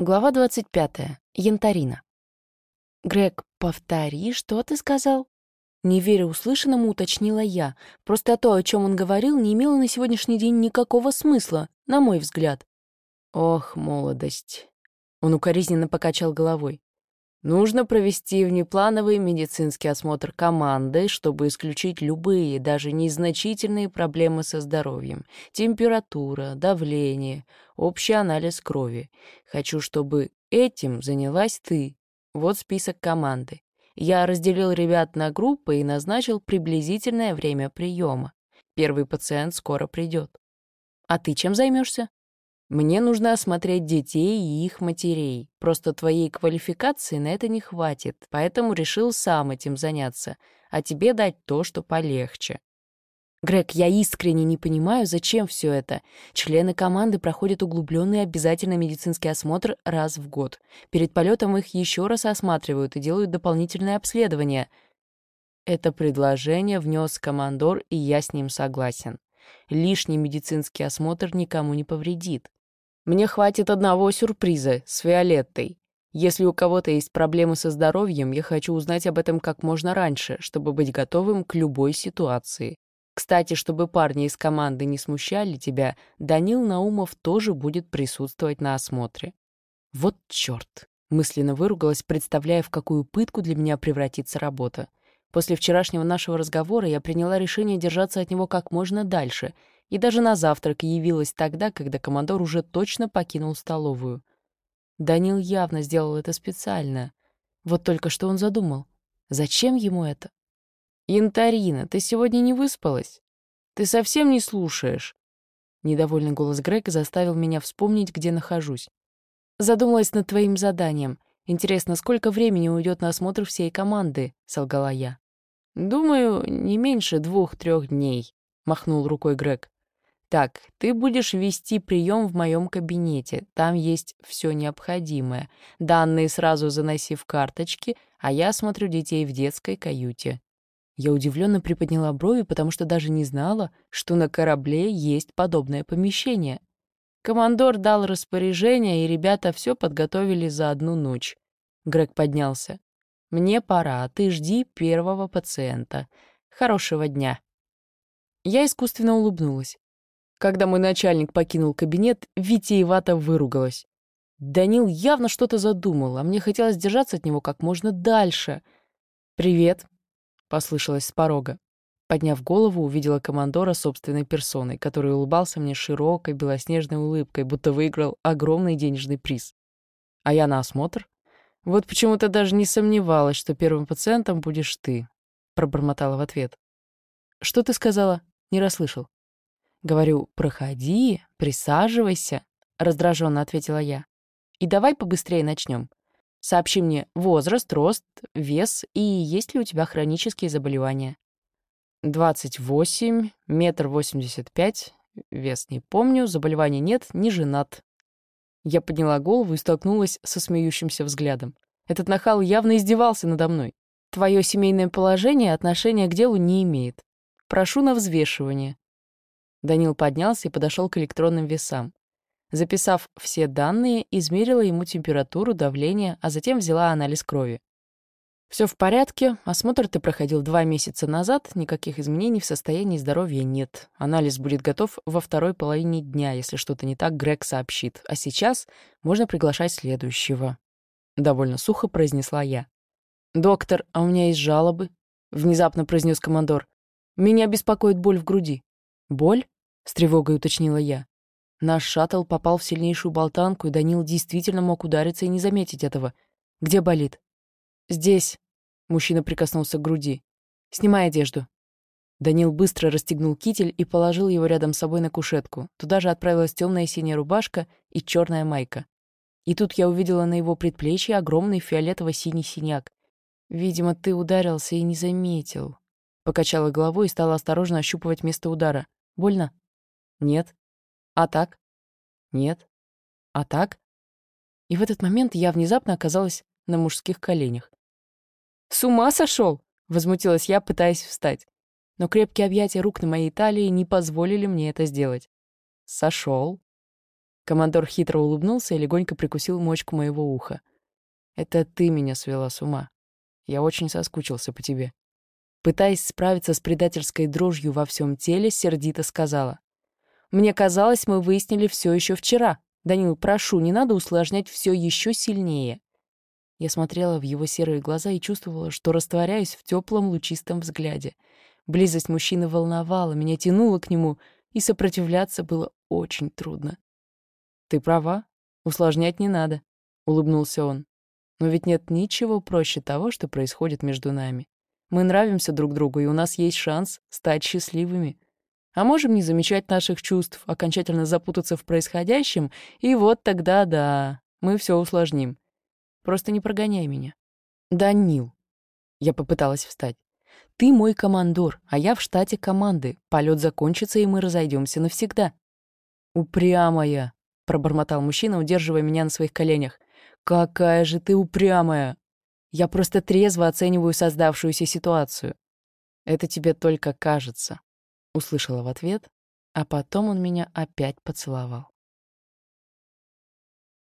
Глава 25. Янтарина. «Грег, повтори, что ты сказал?» Не веря услышанному, уточнила я. Просто то, о чем он говорил, не имело на сегодняшний день никакого смысла, на мой взгляд. «Ох, молодость!» Он укоризненно покачал головой. Нужно провести внеплановый медицинский осмотр команды, чтобы исключить любые, даже незначительные проблемы со здоровьем. Температура, давление, общий анализ крови. Хочу, чтобы этим занялась ты. Вот список команды. Я разделил ребят на группы и назначил приблизительное время приема. Первый пациент скоро придет. А ты чем займешься? Мне нужно осмотреть детей и их матерей. Просто твоей квалификации на это не хватит, поэтому решил сам этим заняться, а тебе дать то, что полегче. Грег, я искренне не понимаю, зачем все это. Члены команды проходят углубленный обязательный медицинский осмотр раз в год. Перед полетом их еще раз осматривают и делают дополнительное обследование. Это предложение внес командор, и я с ним согласен. Лишний медицинский осмотр никому не повредит. Мне хватит одного сюрприза с Виолеттой. Если у кого-то есть проблемы со здоровьем, я хочу узнать об этом как можно раньше, чтобы быть готовым к любой ситуации. Кстати, чтобы парни из команды не смущали тебя, Данил Наумов тоже будет присутствовать на осмотре. Вот чёрт! Мысленно выругалась, представляя, в какую пытку для меня превратится работа. После вчерашнего нашего разговора я приняла решение держаться от него как можно дальше — и даже на завтрак явилась тогда, когда командор уже точно покинул столовую. Данил явно сделал это специально. Вот только что он задумал. Зачем ему это? «Янтарина, ты сегодня не выспалась? Ты совсем не слушаешь?» Недовольный голос Грега заставил меня вспомнить, где нахожусь. «Задумалась над твоим заданием. Интересно, сколько времени уйдет на осмотр всей команды?» — солгала я. «Думаю, не меньше двух-трех дней», — махнул рукой Грег. Так, ты будешь вести прием в моем кабинете. Там есть все необходимое. Данные сразу заноси в карточки, а я смотрю детей в детской каюте. Я удивленно приподняла брови, потому что даже не знала, что на корабле есть подобное помещение. Командор дал распоряжение, и ребята все подготовили за одну ночь. Грег поднялся. «Мне пора, ты жди первого пациента. Хорошего дня». Я искусственно улыбнулась. Когда мой начальник покинул кабинет, витиевато выругалась. Данил явно что-то задумал, а мне хотелось держаться от него как можно дальше. «Привет», — послышалось с порога. Подняв голову, увидела командора собственной персоной, который улыбался мне широкой белоснежной улыбкой, будто выиграл огромный денежный приз. А я на осмотр? Вот почему-то даже не сомневалась, что первым пациентом будешь ты, — пробормотала в ответ. «Что ты сказала?» — не расслышал. Говорю, проходи, присаживайся, раздраженно ответила я. И давай побыстрее начнем. Сообщи мне возраст, рост, вес и есть ли у тебя хронические заболевания. 28, метр восемьдесят пять, вес не помню, заболеваний нет, не женат. Я подняла голову и столкнулась со смеющимся взглядом. Этот нахал явно издевался надо мной. Твое семейное положение отношения к делу не имеет. Прошу на взвешивание. Данил поднялся и подошел к электронным весам. Записав все данные, измерила ему температуру, давление, а затем взяла анализ крови. Все в порядке, осмотр ты проходил два месяца назад, никаких изменений в состоянии здоровья нет. Анализ будет готов во второй половине дня, если что-то не так, Грег сообщит. А сейчас можно приглашать следующего. Довольно сухо произнесла я. «Доктор, а у меня есть жалобы», — внезапно произнес командор. «Меня беспокоит боль в груди». «Боль?» — с тревогой уточнила я. Наш шаттл попал в сильнейшую болтанку, и Данил действительно мог удариться и не заметить этого. Где болит? Здесь. Мужчина прикоснулся к груди. Снимай одежду. Данил быстро расстегнул китель и положил его рядом с собой на кушетку. Туда же отправилась темная синяя рубашка и черная майка. И тут я увидела на его предплечье огромный фиолетово-синий синяк. «Видимо, ты ударился и не заметил». Покачала головой и стала осторожно ощупывать место удара. «Больно?» Нет. А так? Нет. А так? И в этот момент я внезапно оказалась на мужских коленях. «С ума сошел!» — возмутилась я, пытаясь встать. Но крепкие объятия рук на моей талии не позволили мне это сделать. «Сошел», Командор хитро улыбнулся и легонько прикусил мочку моего уха. «Это ты меня свела с ума. Я очень соскучился по тебе». Пытаясь справиться с предательской дрожью во всем теле, сердито сказала. «Мне казалось, мы выяснили все еще вчера. Данил, прошу, не надо усложнять все еще сильнее». Я смотрела в его серые глаза и чувствовала, что растворяюсь в теплом лучистом взгляде. Близость мужчины волновала, меня тянуло к нему, и сопротивляться было очень трудно. «Ты права, усложнять не надо», — улыбнулся он. «Но ведь нет ничего проще того, что происходит между нами. Мы нравимся друг другу, и у нас есть шанс стать счастливыми. А можем не замечать наших чувств, окончательно запутаться в происходящем, и вот тогда да, мы все усложним. Просто не прогоняй меня. Данил. Я попыталась встать. Ты мой командор, а я в штате команды. Полет закончится, и мы разойдемся навсегда. Упрямая, пробормотал мужчина, удерживая меня на своих коленях. Какая же ты упрямая! Я просто трезво оцениваю создавшуюся ситуацию. Это тебе только кажется, услышала в ответ, а потом он меня опять поцеловал.